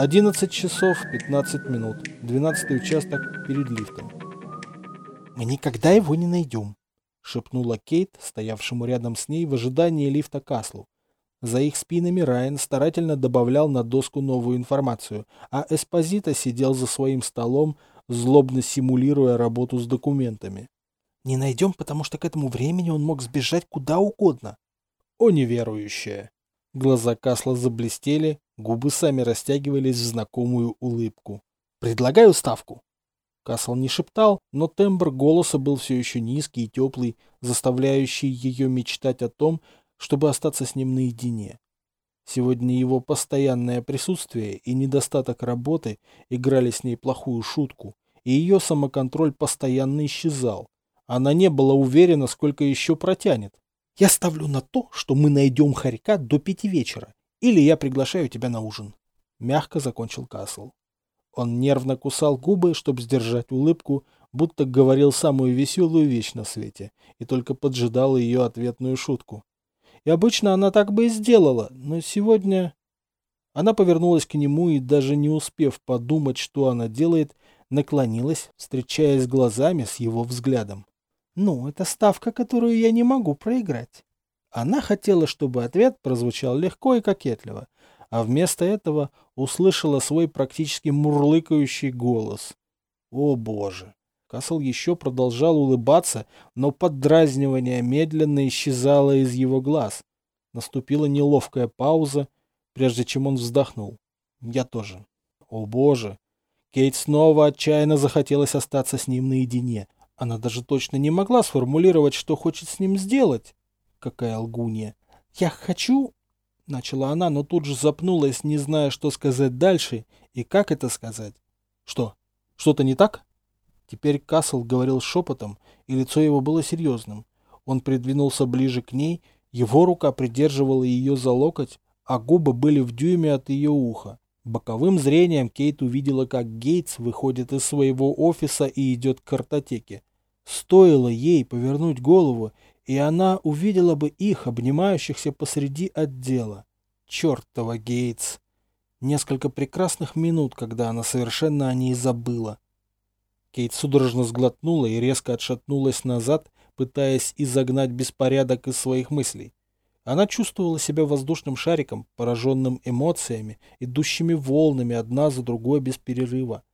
11 часов 15 минут. 12 участок перед лифтом. «Мы никогда его не найдем», — шепнула Кейт, стоявшему рядом с ней в ожидании лифта Каслу. За их спинами Райан старательно добавлял на доску новую информацию, а Эспозита сидел за своим столом, злобно симулируя работу с документами. «Не найдем, потому что к этому времени он мог сбежать куда угодно». «О неверующая!» Глаза Касла заблестели, губы сами растягивались в знакомую улыбку. «Предлагаю ставку!» Касл не шептал, но тембр голоса был все еще низкий и теплый, заставляющий ее мечтать о том, чтобы остаться с ним наедине. Сегодня его постоянное присутствие и недостаток работы играли с ней плохую шутку, и ее самоконтроль постоянно исчезал. Она не была уверена, сколько еще протянет. «Я ставлю на то, что мы найдем хорька до пяти вечера, или я приглашаю тебя на ужин», — мягко закончил Касл. Он нервно кусал губы, чтобы сдержать улыбку, будто говорил самую веселую вещь на свете, и только поджидал ее ответную шутку. И обычно она так бы и сделала, но сегодня... Она повернулась к нему и, даже не успев подумать, что она делает, наклонилась, встречаясь глазами с его взглядом. «Ну, это ставка, которую я не могу проиграть». Она хотела, чтобы ответ прозвучал легко и кокетливо, а вместо этого услышала свой практически мурлыкающий голос. «О боже!» Касл еще продолжал улыбаться, но поддразнивание медленно исчезало из его глаз. Наступила неловкая пауза, прежде чем он вздохнул. Я тоже. О боже! Кейт снова отчаянно захотелось остаться с ним наедине. Она даже точно не могла сформулировать, что хочет с ним сделать. Какая лгунья. «Я хочу...» — начала она, но тут же запнулась, не зная, что сказать дальше и как это сказать. «Что? Что-то не так?» Теперь Касл говорил шепотом, и лицо его было серьезным. Он придвинулся ближе к ней, его рука придерживала ее за локоть, а губы были в дюйме от ее уха. Боковым зрением Кейт увидела, как Гейтс выходит из своего офиса и идет к картотеке. Стоило ей повернуть голову, и она увидела бы их, обнимающихся посреди отдела. Чертова Гейтс! Несколько прекрасных минут, когда она совершенно о ней забыла. Кейт судорожно сглотнула и резко отшатнулась назад, пытаясь изогнать беспорядок из своих мыслей. Она чувствовала себя воздушным шариком, пораженным эмоциями, идущими волнами одна за другой без перерыва.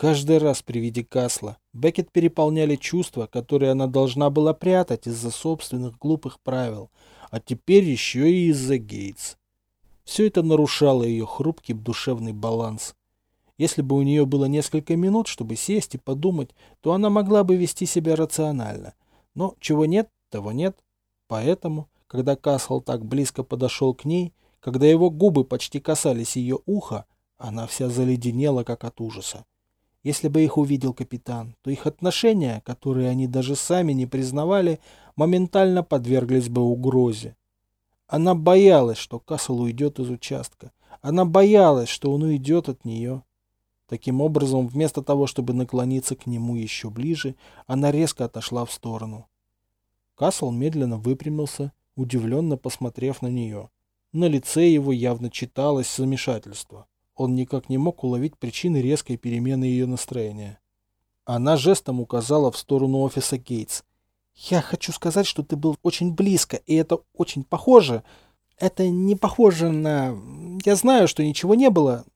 Каждый раз при виде Касла Беккет переполняли чувства, которые она должна была прятать из-за собственных глупых правил, а теперь еще и из-за Гейтс. Все это нарушало ее хрупкий душевный баланс. Если бы у нее было несколько минут, чтобы сесть и подумать, то она могла бы вести себя рационально. Но чего нет, того нет. Поэтому, когда Касл так близко подошел к ней, когда его губы почти касались ее уха, она вся заледенела, как от ужаса. Если бы их увидел капитан, то их отношения, которые они даже сами не признавали, моментально подверглись бы угрозе. Она боялась, что Касл уйдет из участка. Она боялась, что он уйдет от нее. Таким образом, вместо того, чтобы наклониться к нему еще ближе, она резко отошла в сторону. Касл медленно выпрямился, удивленно посмотрев на нее. На лице его явно читалось замешательство. Он никак не мог уловить причины резкой перемены ее настроения. Она жестом указала в сторону офиса Гейтс. «Я хочу сказать, что ты был очень близко, и это очень похоже. Это не похоже на... Я знаю, что ничего не было,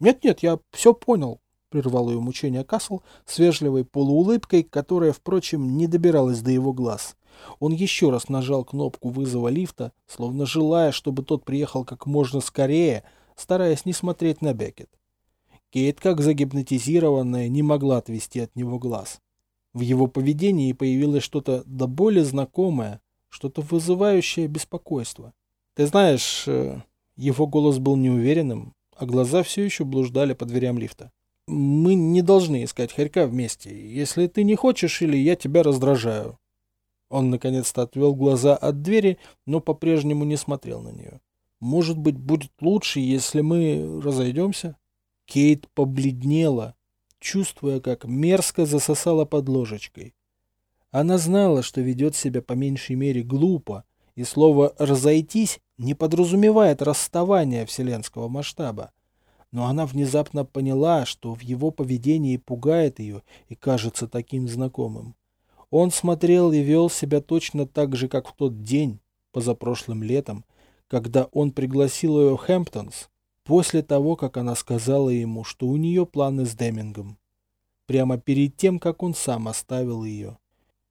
«Нет-нет, я все понял», — прервал ее мучение Касл с вежливой полуулыбкой, которая, впрочем, не добиралась до его глаз. Он еще раз нажал кнопку вызова лифта, словно желая, чтобы тот приехал как можно скорее, стараясь не смотреть на Беккет. Кейт, как загипнотизированная, не могла отвести от него глаз. В его поведении появилось что-то до боли знакомое, что-то вызывающее беспокойство. «Ты знаешь...» э, Его голос был неуверенным, а глаза все еще блуждали по дверям лифта. «Мы не должны искать хорька вместе, если ты не хочешь или я тебя раздражаю». Он наконец-то отвел глаза от двери, но по-прежнему не смотрел на нее. «Может быть, будет лучше, если мы разойдемся?» Кейт побледнела, чувствуя, как мерзко засосала под ложечкой. Она знала, что ведет себя по меньшей мере глупо, и слово «разойтись» не подразумевает расставание вселенского масштаба. но она внезапно поняла, что в его поведении пугает ее и кажется таким знакомым. Он смотрел и вел себя точно так же, как в тот день, позапрошлым летом, когда он пригласил ее в Хэмптонс, после того, как она сказала ему, что у нее планы с Демингом. Прямо перед тем, как он сам оставил ее.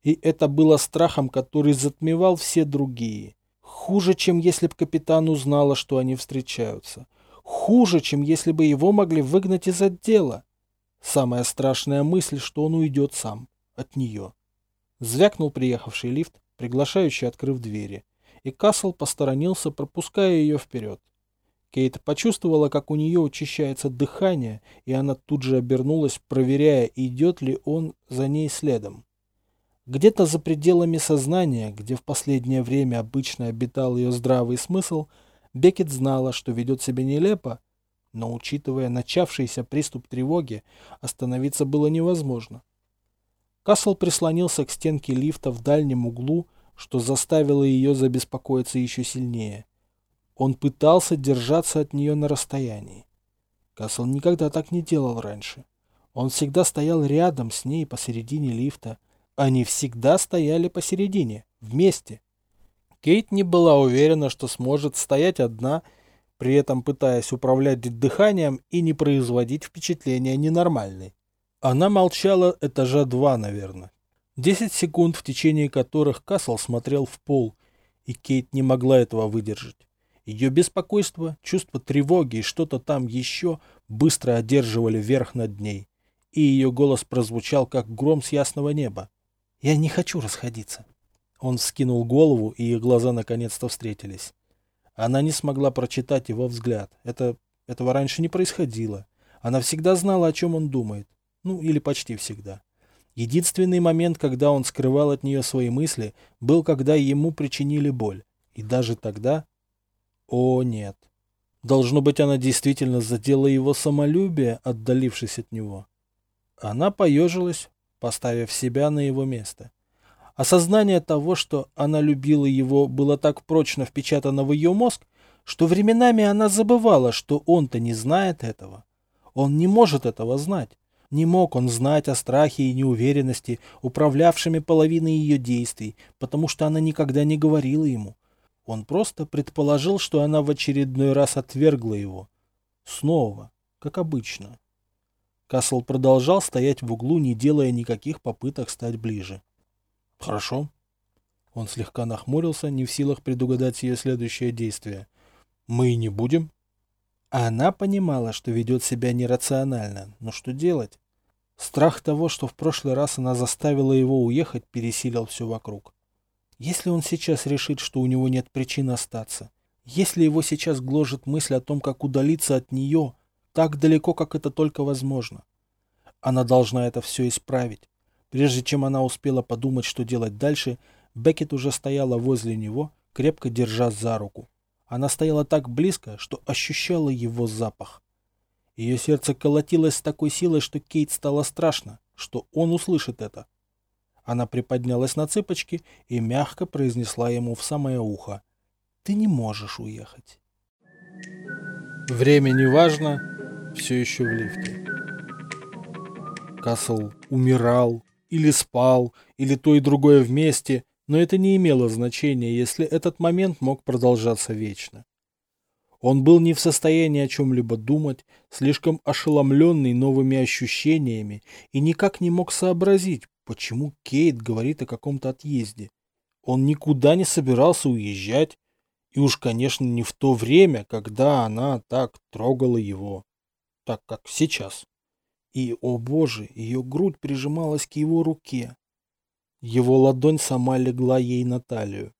И это было страхом, который затмевал все другие. Хуже, чем если бы капитан узнала, что они встречаются. Хуже, чем если бы его могли выгнать из отдела. Самая страшная мысль, что он уйдет сам. От нее. Звякнул приехавший лифт, приглашающий, открыв двери, и Касл посторонился, пропуская ее вперед. Кейт почувствовала, как у нее учащается дыхание, и она тут же обернулась, проверяя, идет ли он за ней следом. Где-то за пределами сознания, где в последнее время обычно обитал ее здравый смысл, Бекет знала, что ведет себя нелепо, но, учитывая начавшийся приступ тревоги, остановиться было невозможно. Касл прислонился к стенке лифта в дальнем углу, что заставило ее забеспокоиться еще сильнее. Он пытался держаться от нее на расстоянии. Касл никогда так не делал раньше. Он всегда стоял рядом с ней посередине лифта. Они всегда стояли посередине, вместе. Кейт не была уверена, что сможет стоять одна, при этом пытаясь управлять дыханием и не производить впечатления ненормальной. Она молчала этажа два, наверное. Десять секунд, в течение которых Касл смотрел в пол, и Кейт не могла этого выдержать. Ее беспокойство, чувство тревоги и что-то там еще быстро одерживали верх над ней, и ее голос прозвучал, как гром с ясного неба. «Я не хочу расходиться». Он вскинул голову, и их глаза наконец-то встретились. Она не смогла прочитать его взгляд. Это, этого раньше не происходило. Она всегда знала, о чем он думает. Ну, или почти всегда. Единственный момент, когда он скрывал от нее свои мысли, был, когда ему причинили боль. И даже тогда... О, нет. Должно быть, она действительно задела его самолюбие, отдалившись от него. Она поежилась, поставив себя на его место. Осознание того, что она любила его, было так прочно впечатано в ее мозг, что временами она забывала, что он-то не знает этого. Он не может этого знать. Не мог он знать о страхе и неуверенности, управлявшими половиной ее действий, потому что она никогда не говорила ему. Он просто предположил, что она в очередной раз отвергла его. Снова, как обычно. Касл продолжал стоять в углу, не делая никаких попыток стать ближе. «Хорошо». Он слегка нахмурился, не в силах предугадать ее следующее действие. «Мы не будем?» А она понимала, что ведет себя нерационально, но что делать? Страх того, что в прошлый раз она заставила его уехать, пересилил все вокруг. Если он сейчас решит, что у него нет причин остаться, если его сейчас гложет мысль о том, как удалиться от нее, так далеко, как это только возможно, она должна это все исправить. Прежде чем она успела подумать, что делать дальше, Беккет уже стояла возле него, крепко держа за руку. Она стояла так близко, что ощущала его запах. Ее сердце колотилось с такой силой, что Кейт стало страшно, что он услышит это. Она приподнялась на цыпочки и мягко произнесла ему в самое ухо. «Ты не можешь уехать». Время не важно, все еще в лифте. Касл умирал, или спал, или то и другое вместе, но это не имело значения, если этот момент мог продолжаться вечно. Он был не в состоянии о чем-либо думать, слишком ошеломленный новыми ощущениями, и никак не мог сообразить, почему Кейт говорит о каком-то отъезде. Он никуда не собирался уезжать, и уж, конечно, не в то время, когда она так трогала его, так как сейчас. И, о боже, ее грудь прижималась к его руке. Его ладонь сама легла ей на талию.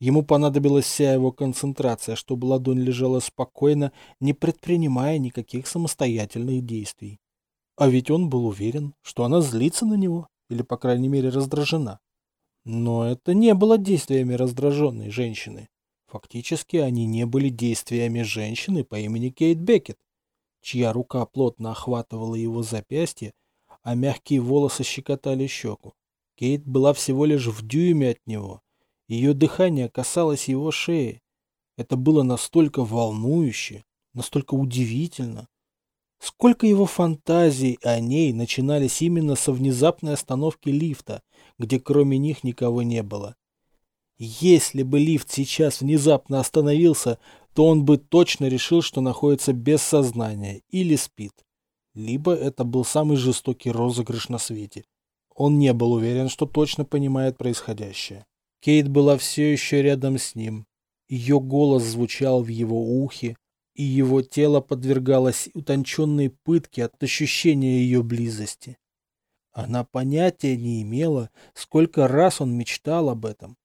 Ему понадобилась вся его концентрация, чтобы ладонь лежала спокойно, не предпринимая никаких самостоятельных действий. А ведь он был уверен, что она злится на него, или, по крайней мере, раздражена. Но это не было действиями раздраженной женщины. Фактически они не были действиями женщины по имени Кейт Беккет, чья рука плотно охватывала его запястье, а мягкие волосы щекотали щеку. Кейт была всего лишь в дюйме от него. Ее дыхание касалось его шеи. Это было настолько волнующе, настолько удивительно, Сколько его фантазий о ней начинались именно со внезапной остановки лифта, где кроме них никого не было. Если бы лифт сейчас внезапно остановился, то он бы точно решил, что находится без сознания или спит. Либо это был самый жестокий розыгрыш на свете. Он не был уверен, что точно понимает происходящее. Кейт была все еще рядом с ним. Ее голос звучал в его ухе, и его тело подвергалось утонченной пытке от ощущения ее близости. Она понятия не имела, сколько раз он мечтал об этом.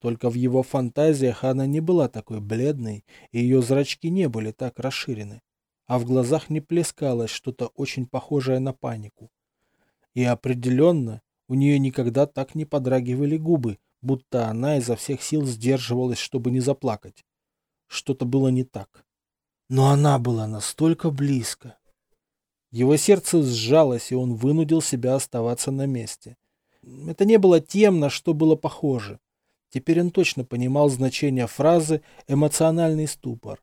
Только в его фантазиях она не была такой бледной, и ее зрачки не были так расширены, а в глазах не плескалось что-то очень похожее на панику. И определенно у нее никогда так не подрагивали губы, будто она изо всех сил сдерживалась, чтобы не заплакать. Что-то было не так. Но она была настолько близко. Его сердце сжалось, и он вынудил себя оставаться на месте. Это не было тем, на что было похоже. Теперь он точно понимал значение фразы «эмоциональный ступор».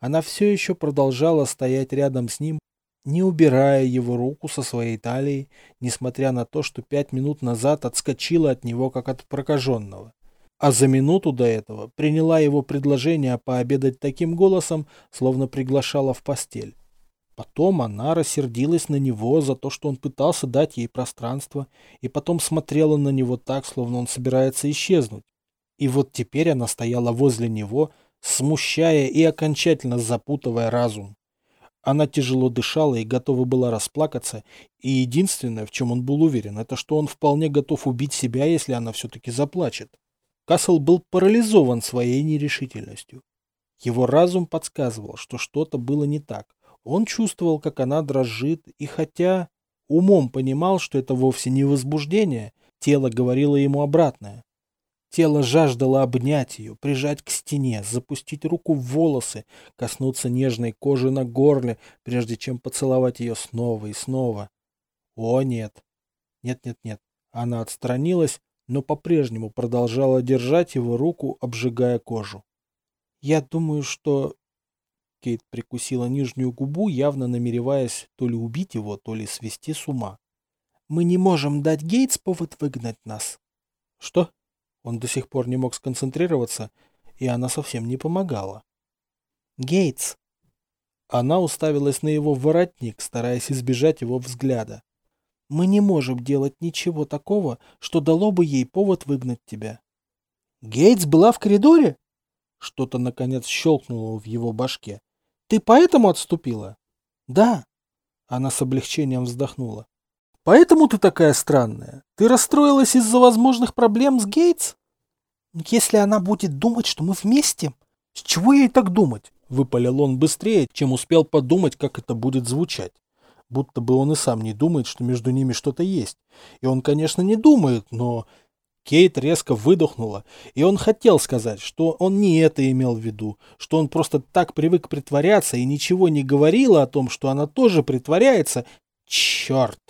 Она все еще продолжала стоять рядом с ним, не убирая его руку со своей талии, несмотря на то, что пять минут назад отскочила от него, как от прокаженного а за минуту до этого приняла его предложение пообедать таким голосом, словно приглашала в постель. Потом она рассердилась на него за то, что он пытался дать ей пространство, и потом смотрела на него так, словно он собирается исчезнуть. И вот теперь она стояла возле него, смущая и окончательно запутывая разум. Она тяжело дышала и готова была расплакаться, и единственное, в чем он был уверен, это что он вполне готов убить себя, если она все-таки заплачет. Касл был парализован своей нерешительностью. Его разум подсказывал, что что-то было не так. Он чувствовал, как она дрожит, и хотя умом понимал, что это вовсе не возбуждение, тело говорило ему обратное. Тело жаждало обнять ее, прижать к стене, запустить руку в волосы, коснуться нежной кожи на горле, прежде чем поцеловать ее снова и снова. О, нет. Нет-нет-нет. Она отстранилась, но по-прежнему продолжала держать его руку, обжигая кожу. «Я думаю, что...» Кейт прикусила нижнюю губу, явно намереваясь то ли убить его, то ли свести с ума. «Мы не можем дать Гейтс повод выгнать нас». «Что?» Он до сих пор не мог сконцентрироваться, и она совсем не помогала. «Гейтс!» Она уставилась на его воротник, стараясь избежать его взгляда. Мы не можем делать ничего такого, что дало бы ей повод выгнать тебя. Гейтс была в коридоре? Что-то, наконец, щелкнуло в его башке. Ты поэтому отступила? Да. Она с облегчением вздохнула. Поэтому ты такая странная? Ты расстроилась из-за возможных проблем с Гейтс? Если она будет думать, что мы вместе, с чего ей так думать? Выпалил он быстрее, чем успел подумать, как это будет звучать будто бы он и сам не думает, что между ними что-то есть. И он, конечно, не думает, но... Кейт резко выдохнула, и он хотел сказать, что он не это имел в виду, что он просто так привык притворяться и ничего не говорила о том, что она тоже притворяется. Черт!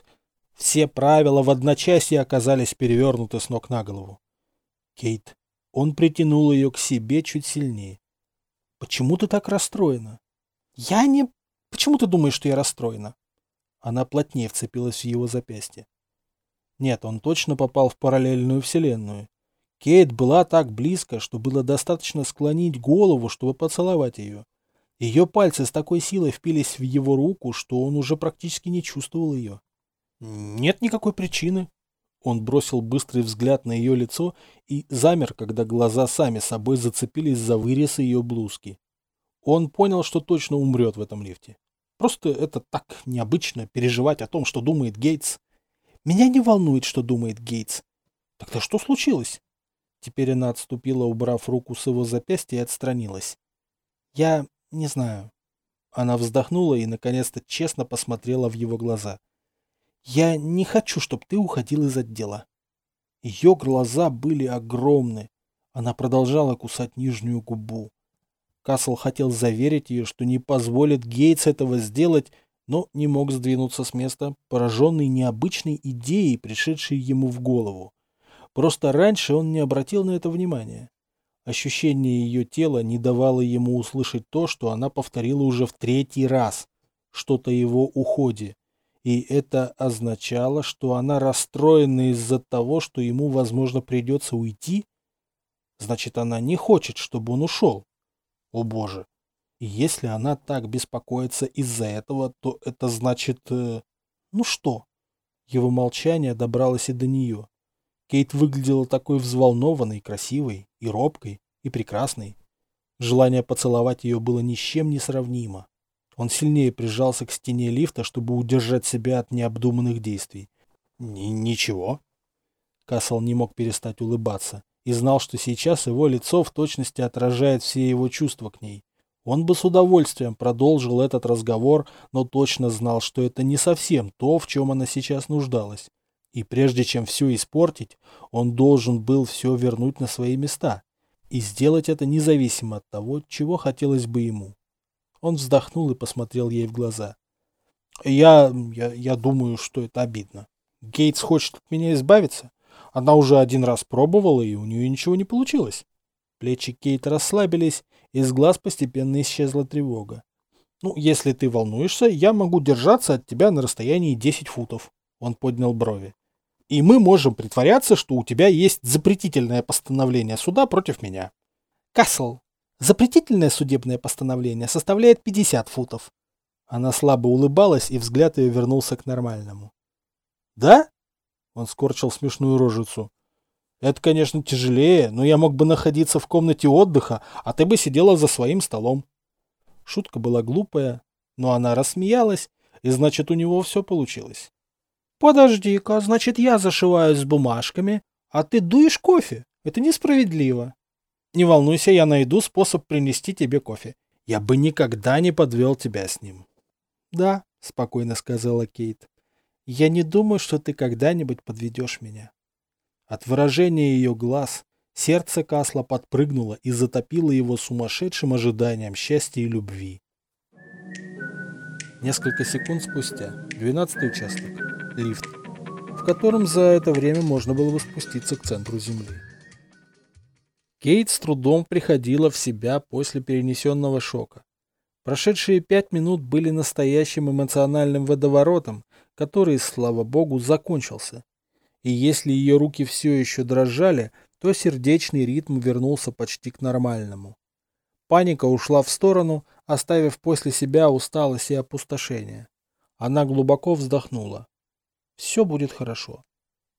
Все правила в одночасье оказались перевернуты с ног на голову. Кейт. Он притянул ее к себе чуть сильнее. Почему ты так расстроена? Я не... Почему ты думаешь, что я расстроена? Она плотнее вцепилась в его запястье. Нет, он точно попал в параллельную вселенную. Кейт была так близко, что было достаточно склонить голову, чтобы поцеловать ее. Ее пальцы с такой силой впились в его руку, что он уже практически не чувствовал ее. Нет никакой причины. Он бросил быстрый взгляд на ее лицо и замер, когда глаза сами собой зацепились за вырез ее блузки. Он понял, что точно умрет в этом лифте. Просто это так необычно переживать о том, что думает Гейтс. Меня не волнует, что думает Гейтс. Тогда что случилось? Теперь она отступила, убрав руку с его запястья и отстранилась. Я не знаю. Она вздохнула и, наконец-то, честно посмотрела в его глаза. Я не хочу, чтобы ты уходил из отдела. Ее глаза были огромны. Она продолжала кусать нижнюю губу. Касл хотел заверить ее, что не позволит Гейтс этого сделать, но не мог сдвинуться с места, пораженный необычной идеей, пришедшей ему в голову. Просто раньше он не обратил на это внимания. Ощущение ее тела не давало ему услышать то, что она повторила уже в третий раз. что-то его уходе. И это означало, что она расстроена из-за того, что ему, возможно, придется уйти? Значит, она не хочет, чтобы он ушел. О боже. Если она так беспокоится из-за этого, то это значит... Э, ну что? Его молчание добралось и до нее. Кейт выглядела такой взволнованной, красивой, и робкой, и прекрасной. Желание поцеловать ее было ни с чем не сравнимо. Он сильнее прижался к стене лифта, чтобы удержать себя от необдуманных действий. «Ничего». Кассел не мог перестать улыбаться и знал, что сейчас его лицо в точности отражает все его чувства к ней. Он бы с удовольствием продолжил этот разговор, но точно знал, что это не совсем то, в чем она сейчас нуждалась. И прежде чем все испортить, он должен был все вернуть на свои места. И сделать это независимо от того, чего хотелось бы ему. Он вздохнул и посмотрел ей в глаза. Я, я, я думаю, что это обидно. Гейтс хочет от меня избавиться. Она уже один раз пробовала, и у нее ничего не получилось. Плечи Кейта расслабились, из глаз постепенно исчезла тревога. «Ну, если ты волнуешься, я могу держаться от тебя на расстоянии 10 футов». Он поднял брови. «И мы можем притворяться, что у тебя есть запретительное постановление суда против меня». «Касл, Запретительное судебное постановление составляет 50 футов. Она слабо улыбалась, и взгляд ее вернулся к нормальному. «Да?» Он скорчил смешную рожицу. «Это, конечно, тяжелее, но я мог бы находиться в комнате отдыха, а ты бы сидела за своим столом». Шутка была глупая, но она рассмеялась, и значит, у него все получилось. «Подожди-ка, значит, я зашиваюсь с бумажками, а ты дуешь кофе. Это несправедливо». Не волнуйся, я найду способ принести тебе кофе. Я бы никогда не подвел тебя с ним. Да, спокойно сказала Кейт. Я не думаю, что ты когда-нибудь подведешь меня. От выражения ее глаз сердце Касла подпрыгнуло и затопило его сумасшедшим ожиданием счастья и любви. Несколько секунд спустя, двенадцатый участок, лифт, в котором за это время можно было бы спуститься к центру Земли. Кейт с трудом приходила в себя после перенесенного шока. Прошедшие пять минут были настоящим эмоциональным водоворотом, который, слава богу, закончился. И если ее руки все еще дрожали, то сердечный ритм вернулся почти к нормальному. Паника ушла в сторону, оставив после себя усталость и опустошение. Она глубоко вздохнула. Все будет хорошо.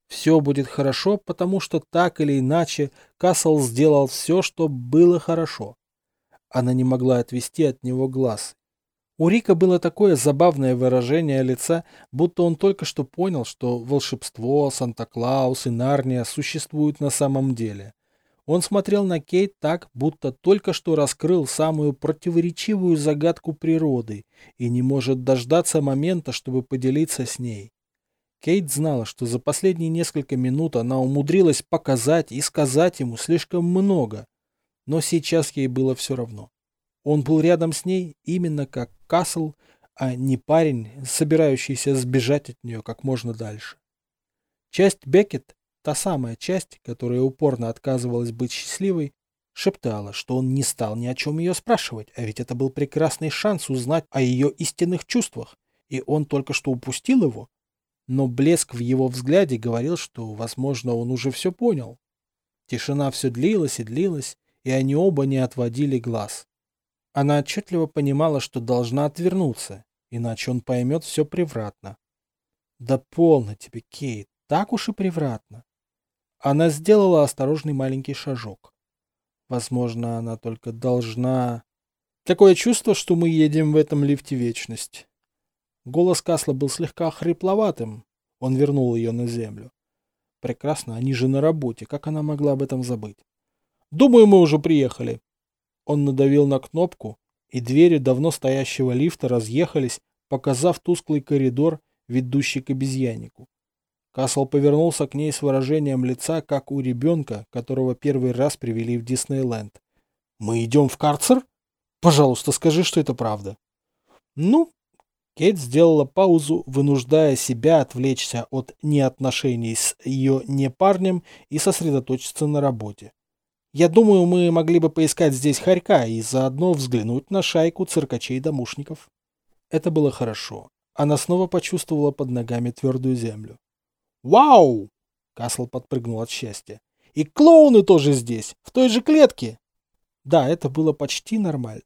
Все будет хорошо, потому что так или иначе Кассел сделал все, что было хорошо. Она не могла отвести от него глаз. У Рика было такое забавное выражение лица, будто он только что понял, что волшебство, Санта-Клаус и Нарния существуют на самом деле. Он смотрел на Кейт так, будто только что раскрыл самую противоречивую загадку природы и не может дождаться момента, чтобы поделиться с ней. Кейт знала, что за последние несколько минут она умудрилась показать и сказать ему слишком много, но сейчас ей было все равно. Он был рядом с ней именно как Касл, а не парень, собирающийся сбежать от нее как можно дальше. Часть Беккет, та самая часть, которая упорно отказывалась быть счастливой, шептала, что он не стал ни о чем ее спрашивать, а ведь это был прекрасный шанс узнать о ее истинных чувствах, и он только что упустил его, но блеск в его взгляде говорил, что, возможно, он уже все понял. Тишина все длилась и длилась, и они оба не отводили глаз. Она отчетливо понимала, что должна отвернуться, иначе он поймет все превратно. Да полно тебе, Кейт, так уж и превратно. Она сделала осторожный маленький шажок. Возможно, она только должна... Такое чувство, что мы едем в этом лифте вечность. Голос Касла был слегка хрипловатым. Он вернул ее на землю. Прекрасно, они же на работе. Как она могла об этом забыть? Думаю, мы уже приехали. Он надавил на кнопку, и двери давно стоящего лифта разъехались, показав тусклый коридор, ведущий к обезьяннику. Касл повернулся к ней с выражением лица, как у ребенка, которого первый раз привели в Диснейленд. «Мы идем в карцер? Пожалуйста, скажи, что это правда». «Ну, Кейт сделала паузу, вынуждая себя отвлечься от неотношений с ее непарнем и сосредоточиться на работе. Я думаю, мы могли бы поискать здесь хорька и заодно взглянуть на шайку циркачей-домушников. Это было хорошо. Она снова почувствовала под ногами твердую землю. «Вау!» — Касл подпрыгнул от счастья. «И клоуны тоже здесь, в той же клетке!» Да, это было почти нормально.